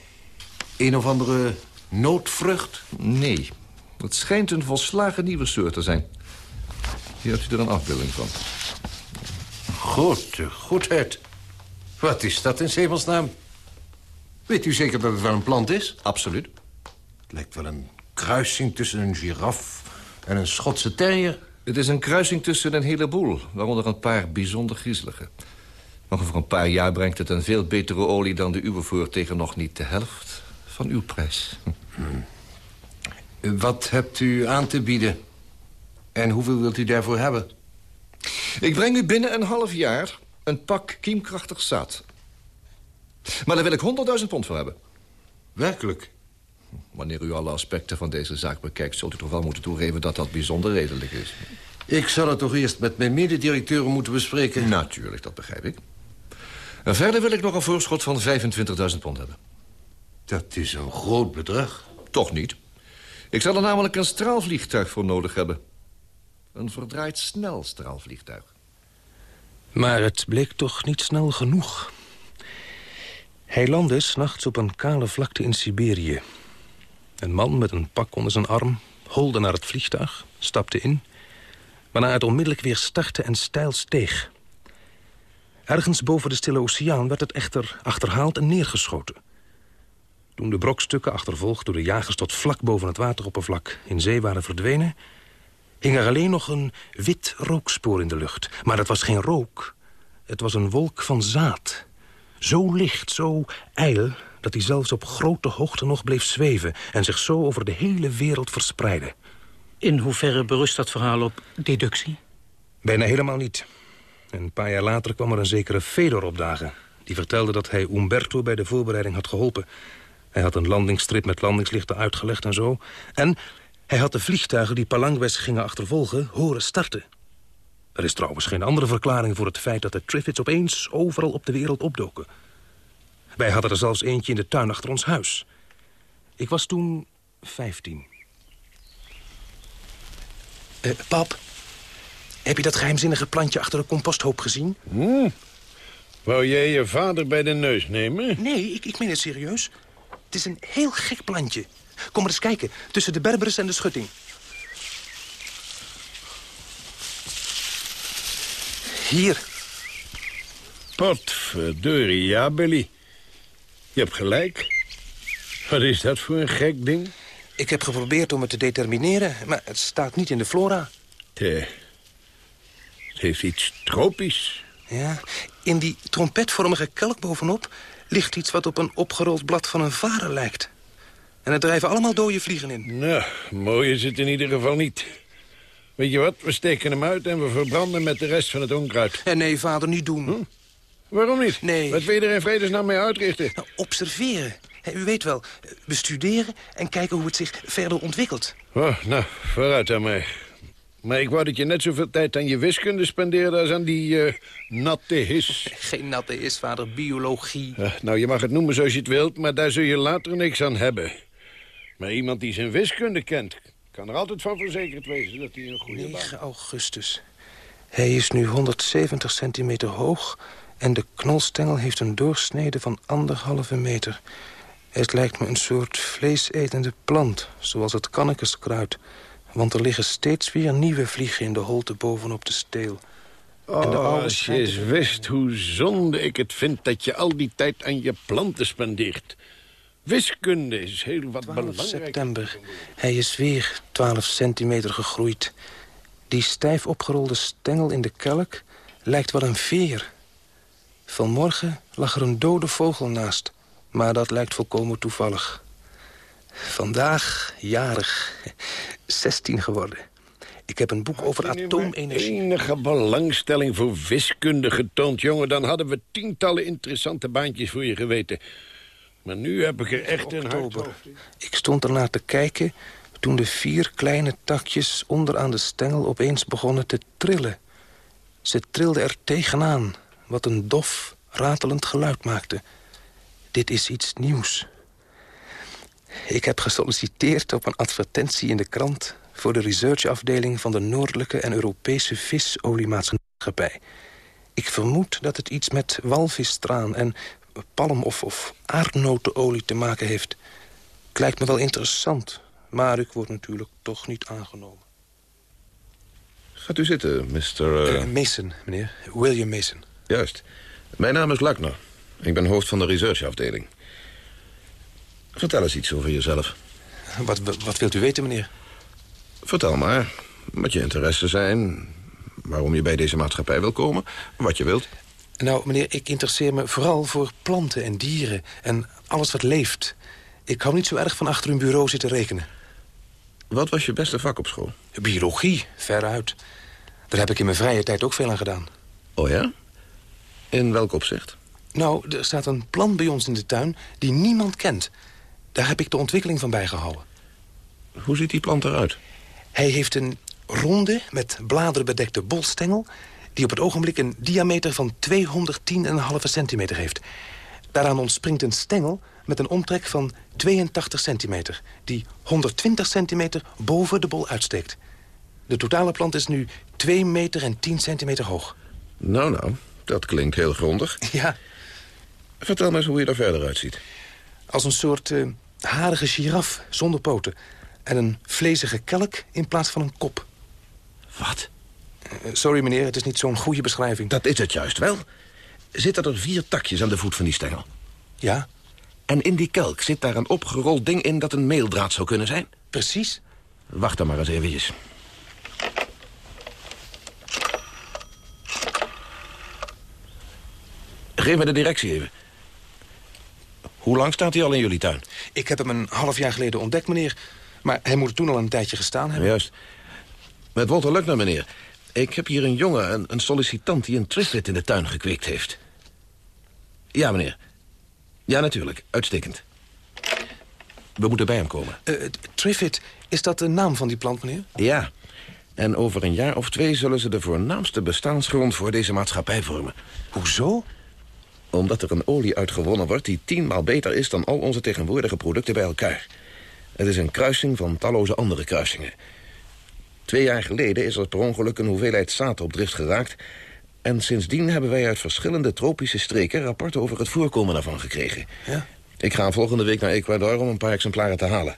Een of andere noodvrucht? Nee, het schijnt een volslagen nieuwe soort te zijn. Hier hebt u er een afbeelding van. Grote goedheid. Wat is dat in hemelsnaam? Weet u zeker dat het wel een plant is? Absoluut. Het lijkt wel een kruising tussen een giraf en een Schotse terrier. Het is een kruising tussen een heleboel, waaronder een paar bijzonder griezelige. Maar over een paar jaar brengt het een veel betere olie dan de uwe voor... tegen nog niet de helft van uw prijs. Hmm. Wat hebt u aan te bieden? En hoeveel wilt u daarvoor hebben? Ik breng u binnen een half jaar een pak kiemkrachtig zaad. Maar daar wil ik 100.000 pond voor hebben. Werkelijk? Wanneer u alle aspecten van deze zaak bekijkt... zult u toch wel moeten toegeven dat dat bijzonder redelijk is. Ik zal het toch eerst met mijn mededirecteuren moeten bespreken? Natuurlijk, dat begrijp ik. En verder wil ik nog een voorschot van 25.000 pond hebben. Dat is een groot bedrag. Toch niet. Ik zal er namelijk een straalvliegtuig voor nodig hebben. Een verdraaid snel straalvliegtuig. Maar het bleek toch niet snel genoeg. Hij landde s'nachts op een kale vlakte in Siberië. Een man met een pak onder zijn arm holde naar het vliegtuig, stapte in... waarna het onmiddellijk weer startte en stijl steeg. Ergens boven de Stille Oceaan werd het echter achterhaald en neergeschoten. Toen de brokstukken, achtervolgd door de jagers tot vlak boven het wateroppervlak... in zee waren verdwenen, hing er alleen nog een wit rookspoor in de lucht. Maar het was geen rook, het was een wolk van zaad. Zo licht, zo ijl, dat hij zelfs op grote hoogte nog bleef zweven... en zich zo over de hele wereld verspreidde. In hoeverre berust dat verhaal op deductie? Bijna helemaal niet. Een paar jaar later kwam er een zekere Fedor opdagen. Die vertelde dat hij Umberto bij de voorbereiding had geholpen. Hij had een landingsstrip met landingslichten uitgelegd en zo. En hij had de vliegtuigen die Palangues gingen achtervolgen horen starten. Er is trouwens geen andere verklaring voor het feit dat de Triffids opeens overal op de wereld opdoken. Wij hadden er zelfs eentje in de tuin achter ons huis. Ik was toen vijftien. Eh, pap, heb je dat geheimzinnige plantje achter de composthoop gezien? Hm. Wou jij je vader bij de neus nemen? Nee, ik, ik meen het serieus. Het is een heel gek plantje. Kom maar eens kijken, tussen de berberis en de schutting. Hier. Potverdorie, ja, Billy. Je hebt gelijk. Wat is dat voor een gek ding? Ik heb geprobeerd om het te determineren, maar het staat niet in de flora. Tja. Het heeft iets tropisch. Ja, in die trompetvormige kelk bovenop ligt iets wat op een opgerold blad van een varen lijkt. En er drijven allemaal dode vliegen in. Nou, mooi is het in ieder geval niet. Weet je wat, we steken hem uit en we verbranden met de rest van het onkruid. En nee, vader, niet doen. Hm? Waarom niet? Nee. Wat wil je er in vredesnaam mee uitrichten? Nou, observeren. u weet wel, bestuderen en kijken hoe het zich verder ontwikkelt. Oh, nou, vooruit mij. Maar ik wou dat je net zoveel tijd aan je wiskunde spendeerde... als aan die eh, natte his. Geen natte is, vader. Biologie. Eh, nou, je mag het noemen zoals je het wilt... maar daar zul je later niks aan hebben. Maar iemand die zijn wiskunde kent... kan er altijd van verzekerd wezen dat hij een goede baan 9 augustus. Hij is nu 170 centimeter hoog... en de knolstengel heeft een doorsnede van anderhalve meter. Het lijkt me een soort vleesetende plant, zoals het kannekeskruid. Want er liggen steeds weer nieuwe vliegen in de holte bovenop de steel. En de Oh, oude als je eens wist hoe zonde ik het vind... dat je al die tijd aan je planten spendeert. Wiskunde is heel wat 12 belangrijk. september. Hij is weer 12 centimeter gegroeid. Die stijf opgerolde stengel in de kelk lijkt wel een veer. Vanmorgen lag er een dode vogel naast, maar dat lijkt volkomen toevallig. Vandaag jarig, 16 geworden. Ik heb een boek over atoomenergie. enige belangstelling voor wiskunde getoond, jongen... dan hadden we tientallen interessante baantjes voor je geweten. Maar nu heb ik er echt een Oktober. Ik stond ernaar te kijken toen de vier kleine takjes onderaan de stengel opeens begonnen te trillen. Ze trilden er tegenaan, wat een dof, ratelend geluid maakte. Dit is iets nieuws. Ik heb gesolliciteerd op een advertentie in de krant... voor de researchafdeling van de Noordelijke en Europese visoliemaatschappij. Ik vermoed dat het iets met walvisstraan en palm- of, of aardnotenolie te maken heeft. Het lijkt me wel interessant, maar ik word natuurlijk toch niet aangenomen. Gaat u zitten, Mr... eh, Eh, Mason, meneer. William Mason. Juist. Mijn naam is Lackner. Ik ben hoofd van de researchafdeling. Vertel eens iets over jezelf. Wat, wat wilt u weten, meneer? Vertel maar wat je interesses zijn... waarom je bij deze maatschappij wil komen, wat je wilt. Nou, meneer, ik interesseer me vooral voor planten en dieren... en alles wat leeft. Ik hou niet zo erg van achter een bureau zitten rekenen. Wat was je beste vak op school? Biologie, veruit. Daar heb ik in mijn vrije tijd ook veel aan gedaan. Oh ja? In welk opzicht? Nou, er staat een plant bij ons in de tuin die niemand kent. Daar heb ik de ontwikkeling van bijgehouden. Hoe ziet die plant eruit? Hij heeft een ronde, met bladeren bedekte bolstengel... die op het ogenblik een diameter van 210,5 centimeter heeft. Daaraan ontspringt een stengel met een omtrek van 82 centimeter... die 120 centimeter boven de bol uitsteekt. De totale plant is nu 2 meter en 10 centimeter hoog. Nou, nou, dat klinkt heel grondig. Ja. Vertel me eens hoe je er verder uitziet. Als een soort eh, harige giraf zonder poten. En een vlezige kelk in plaats van een kop. Wat? sorry meneer, het is niet zo'n goede beschrijving. Dat is het juist wel. Zitten er vier takjes aan de voet van die stengel? Ja. En in die kelk zit daar een opgerold ding in dat een meeldraad zou kunnen zijn? Precies. Wacht dan maar eens eventjes. Geef me de directie even. Hoe lang staat hij al in jullie tuin? Ik heb hem een half jaar geleden ontdekt, meneer. Maar hij moet toen al een tijdje gestaan hebben. Juist. Met Walter Luckner, meneer. Ik heb hier een jongen, een, een sollicitant... die een trifflet in de tuin gekweekt heeft. Ja, meneer. Ja, natuurlijk. Uitstekend. We moeten bij hem komen. Uh, Triffid, is dat de naam van die plant, meneer? Ja. En over een jaar of twee zullen ze de voornaamste bestaansgrond voor deze maatschappij vormen. Hoezo? Omdat er een olie uitgewonnen wordt die tienmaal beter is dan al onze tegenwoordige producten bij elkaar. Het is een kruising van talloze andere kruisingen. Twee jaar geleden is er per ongeluk een hoeveelheid zaad op drift geraakt... en sindsdien hebben wij uit verschillende tropische streken... rapporten over het voorkomen daarvan gekregen. Ja? Ik ga volgende week naar Ecuador om een paar exemplaren te halen.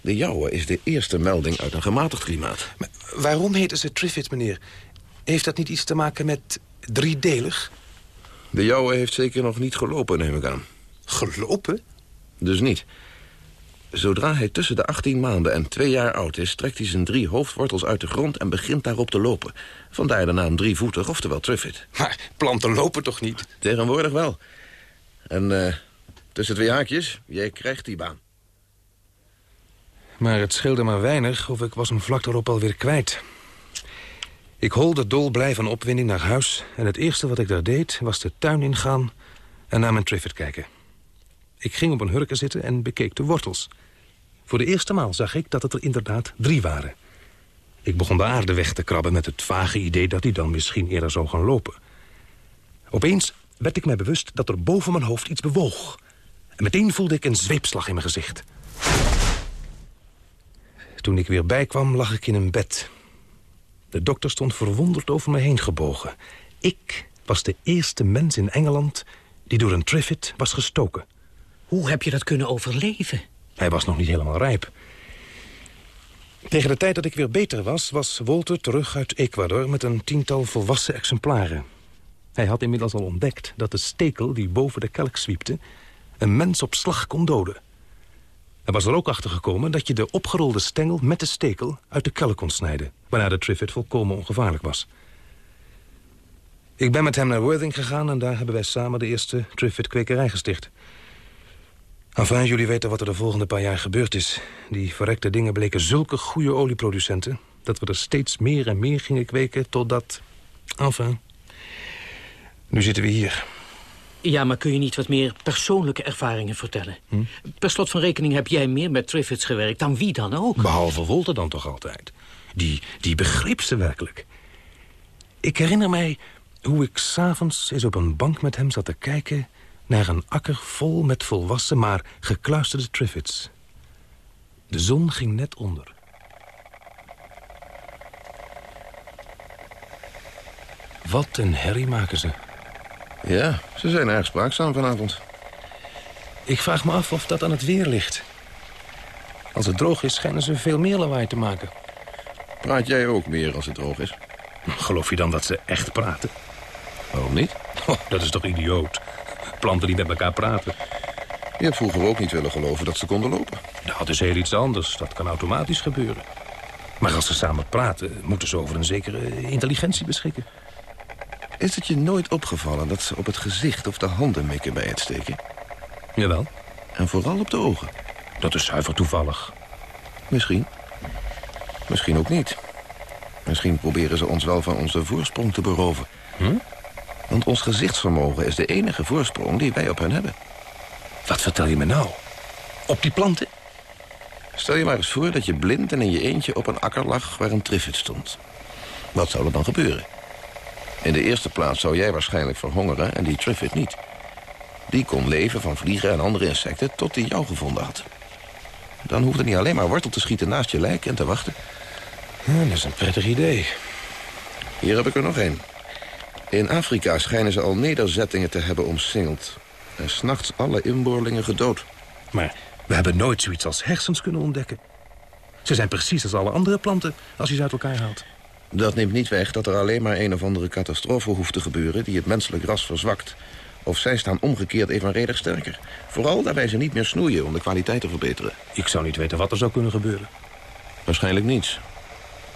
De jouwe is de eerste melding uit een gematigd klimaat. Maar waarom heten ze Triffid, meneer? Heeft dat niet iets te maken met driedelig? De jouwe heeft zeker nog niet gelopen, neem ik aan. Gelopen? Dus niet. Zodra hij tussen de 18 maanden en twee jaar oud is... trekt hij zijn drie hoofdwortels uit de grond en begint daarop te lopen. Vandaar de naam drievoetig, oftewel Triffid. Maar planten lopen toch niet? Tegenwoordig wel. En uh, tussen twee haakjes, jij krijgt die baan. Maar het scheelde maar weinig of ik was hem vlak daarop alweer kwijt. Ik holde dolblij van opwinding naar huis... en het eerste wat ik daar deed was de tuin ingaan en naar mijn Triffid kijken. Ik ging op een hurken zitten en bekeek de wortels. Voor de eerste maal zag ik dat het er inderdaad drie waren. Ik begon de aarde weg te krabben met het vage idee... dat hij dan misschien eerder zou gaan lopen. Opeens werd ik mij bewust dat er boven mijn hoofd iets bewoog. En meteen voelde ik een zweepslag in mijn gezicht. Toen ik weer bijkwam, lag ik in een bed. De dokter stond verwonderd over me heen gebogen. Ik was de eerste mens in Engeland die door een Triffid was gestoken. Hoe heb je dat kunnen overleven? Hij was nog niet helemaal rijp. Tegen de tijd dat ik weer beter was, was Walter terug uit Ecuador... met een tiental volwassen exemplaren. Hij had inmiddels al ontdekt dat de stekel die boven de kelk zwiepte... een mens op slag kon doden. Hij was er ook achter gekomen dat je de opgerolde stengel met de stekel... uit de kelk kon snijden, waarna de Triffid volkomen ongevaarlijk was. Ik ben met hem naar Worthing gegaan... en daar hebben wij samen de eerste Triffid-kwekerij gesticht. Enfin, jullie weten wat er de volgende paar jaar gebeurd is. Die verrekte dingen bleken zulke goede olieproducenten... dat we er steeds meer en meer gingen kweken totdat... Enfin, nu zitten we hier. Ja, maar kun je niet wat meer persoonlijke ervaringen vertellen? Hm? Per slot van rekening heb jij meer met Triffids gewerkt dan wie dan ook. Behalve Wolter dan toch altijd. Die, die begreep ze werkelijk. Ik herinner mij hoe ik s'avonds eens op een bank met hem zat te kijken... naar een akker vol met volwassen, maar gekluisterde Triffids. De zon ging net onder. Wat een herrie maken ze. Ja, ze zijn erg spraakzaam vanavond. Ik vraag me af of dat aan het weer ligt. Als het droog is, schijnen ze veel meer lawaai te maken. Praat jij ook meer als het droog is? Geloof je dan dat ze echt praten? Waarom niet? Oh, dat is toch idioot? Planten die met elkaar praten. Je hebt vroeger ook niet willen geloven dat ze konden lopen. Dat is heel iets anders. Dat kan automatisch gebeuren. Maar als ze samen praten, moeten ze over een zekere intelligentie beschikken. Is het je nooit opgevallen dat ze op het gezicht of de handen mikken bij het steken? Jawel. En vooral op de ogen? Dat is zuiver toevallig. Misschien. Misschien ook niet. Misschien proberen ze ons wel van onze voorsprong te beroven. Hm? Want ons gezichtsvermogen is de enige voorsprong die wij op hen hebben. Wat vertel je me nou? Op die planten? Stel je maar eens voor dat je blind en in je eentje op een akker lag waar een triffid stond. Wat zou er dan gebeuren? In de eerste plaats zou jij waarschijnlijk verhongeren en die triffid niet. Die kon leven van vliegen en andere insecten tot hij jou gevonden had. Dan hoefde niet alleen maar wortel te schieten naast je lijk en te wachten. Ja, dat is een prettig idee. Hier heb ik er nog één. In Afrika schijnen ze al nederzettingen te hebben omsingeld. En s'nachts alle inboorlingen gedood. Maar we hebben nooit zoiets als hersens kunnen ontdekken. Ze zijn precies als alle andere planten als je ze uit elkaar haalt. Dat neemt niet weg dat er alleen maar een of andere catastrofe hoeft te gebeuren... die het menselijk ras verzwakt. Of zij staan omgekeerd evenredig sterker. Vooral daarbij ze niet meer snoeien om de kwaliteit te verbeteren. Ik zou niet weten wat er zou kunnen gebeuren. Waarschijnlijk niets.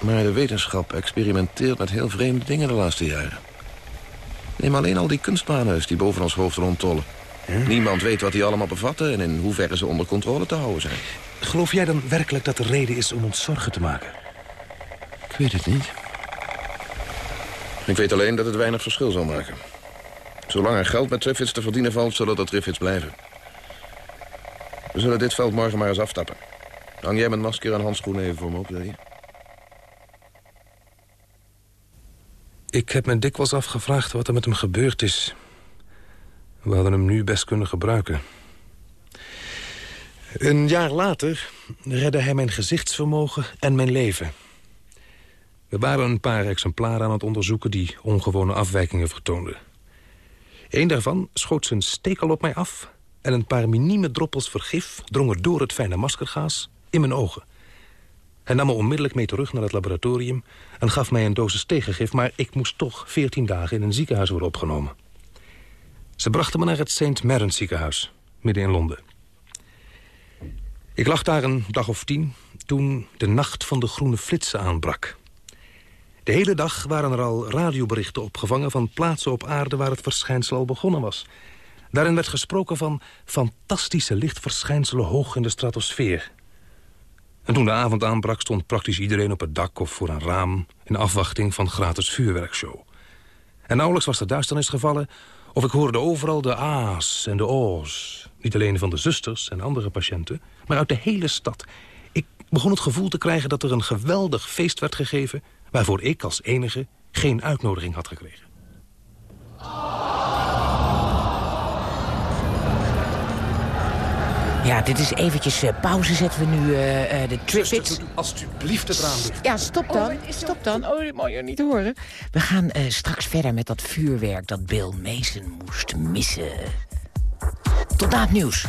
Maar de wetenschap experimenteert met heel vreemde dingen de laatste jaren. Neem alleen al die kunstmanen die boven ons hoofd rondtollen. Niemand weet wat die allemaal bevatten en in hoeverre ze onder controle te houden zijn. Geloof jij dan werkelijk dat er reden is om ons zorgen te maken? Ik weet het niet. Ik weet alleen dat het weinig verschil zal maken. Zolang er geld met Triffids te verdienen valt, zullen er Triffids blijven. We zullen dit veld morgen maar eens aftappen. Hang jij mijn masker en handschoenen even voor me op, wil je? Ik heb me dikwijls afgevraagd wat er met hem gebeurd is. We hadden hem nu best kunnen gebruiken. Een jaar later redde hij mijn gezichtsvermogen en mijn leven. We waren een paar exemplaren aan het onderzoeken die ongewone afwijkingen vertoonden. Eén daarvan schoot zijn stekel op mij af... en een paar minieme droppels vergif drongen door het fijne maskergaas in mijn ogen. Hij nam me onmiddellijk mee terug naar het laboratorium... en gaf mij een dosis tegengif, maar ik moest toch 14 dagen in een ziekenhuis worden opgenomen. Ze brachten me naar het St. Mary's ziekenhuis, midden in Londen. Ik lag daar een dag of tien toen de nacht van de groene flitsen aanbrak. De hele dag waren er al radioberichten opgevangen van plaatsen op aarde waar het verschijnsel al begonnen was. Daarin werd gesproken van fantastische lichtverschijnselen hoog in de stratosfeer. En toen de avond aanbrak stond praktisch iedereen op het dak of voor een raam... in afwachting van gratis vuurwerkshow. En nauwelijks was de duisternis gevallen... of ik hoorde overal de a's en de o's. Niet alleen van de zusters en andere patiënten, maar uit de hele stad. Ik begon het gevoel te krijgen dat er een geweldig feest werd gegeven... waarvoor ik als enige geen uitnodiging had gekregen. Ja, dit is eventjes eh, pauze. Zetten we nu eh, eh, de Triffids. alsjeblieft het raam dicht. Ja, stop dan. stop dan. Oh, dit mag je niet horen. We gaan eh, straks verder met dat vuurwerk dat Bill Mason moest missen. Tot na het nieuws.